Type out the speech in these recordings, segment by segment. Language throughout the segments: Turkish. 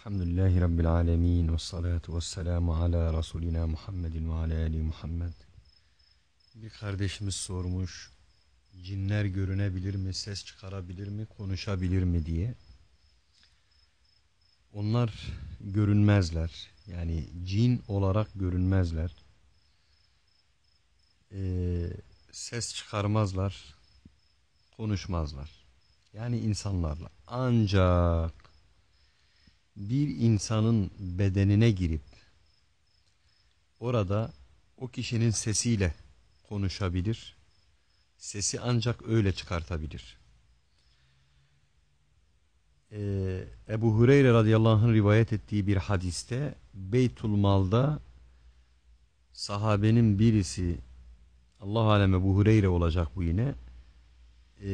Elhamdülillahi Rabbil alemin ve salatu ve selamu ala Resulina Muhammedin ve ala Ali Muhammed. Bir kardeşimiz sormuş, cinler görünebilir mi, ses çıkarabilir mi, konuşabilir mi diye. Onlar görünmezler. Yani cin olarak görünmezler. Ee, ses çıkarmazlar, konuşmazlar. Yani insanlarla. Ancak bir insanın bedenine girip orada o kişinin sesiyle konuşabilir. Sesi ancak öyle çıkartabilir. Ee, Ebu Hureyre radıyallahu anh'ın rivayet ettiği bir hadiste Beytul Mal'da sahabenin birisi Allah alem Ebu Hureyre olacak bu yine e,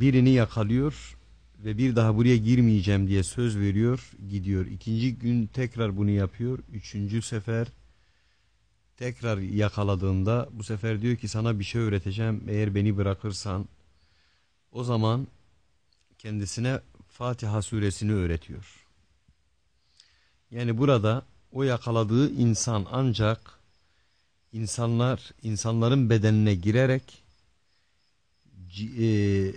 birini yakalıyor ve bir daha buraya girmeyeceğim diye söz veriyor gidiyor. İkinci gün tekrar bunu yapıyor. Üçüncü sefer tekrar yakaladığında bu sefer diyor ki sana bir şey öğreteceğim eğer beni bırakırsan o zaman kendisine Fatiha suresini öğretiyor. Yani burada o yakaladığı insan ancak insanlar insanların bedenine girerek e,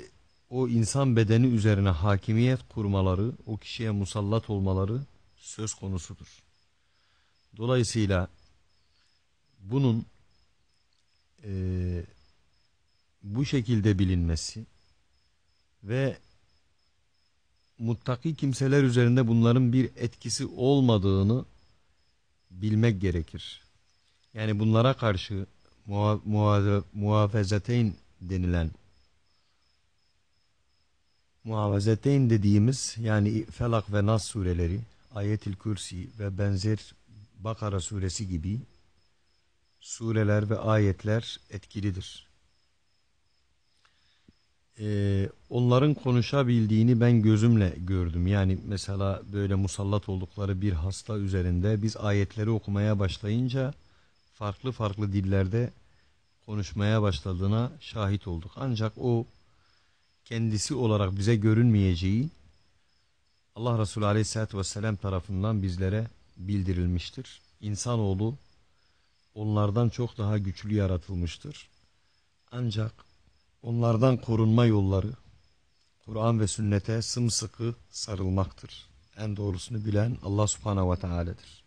o insan bedeni üzerine hakimiyet kurmaları, o kişiye musallat olmaları söz konusudur. Dolayısıyla bunun e, bu şekilde bilinmesi ve muttaki kimseler üzerinde bunların bir etkisi olmadığını bilmek gerekir. Yani bunlara karşı muhafazateyn denilen Muavazeteyn dediğimiz yani Felak ve Nas sureleri, Ayetül Kürsi ve benzer Bakara suresi gibi sureler ve ayetler etkilidir. Ee, onların konuşabildiğini ben gözümle gördüm. Yani mesela böyle musallat oldukları bir hasta üzerinde biz ayetleri okumaya başlayınca farklı farklı dillerde konuşmaya başladığına şahit olduk. Ancak o kendisi olarak bize görünmeyeceği Allah Resulü Aleyhisselatü Vesselam tarafından bizlere bildirilmiştir. İnsanoğlu onlardan çok daha güçlü yaratılmıştır. Ancak onlardan korunma yolları Kur'an ve sünnete sımsıkı sarılmaktır. En doğrusunu bilen Allah Subhanahu ve Teala'dır.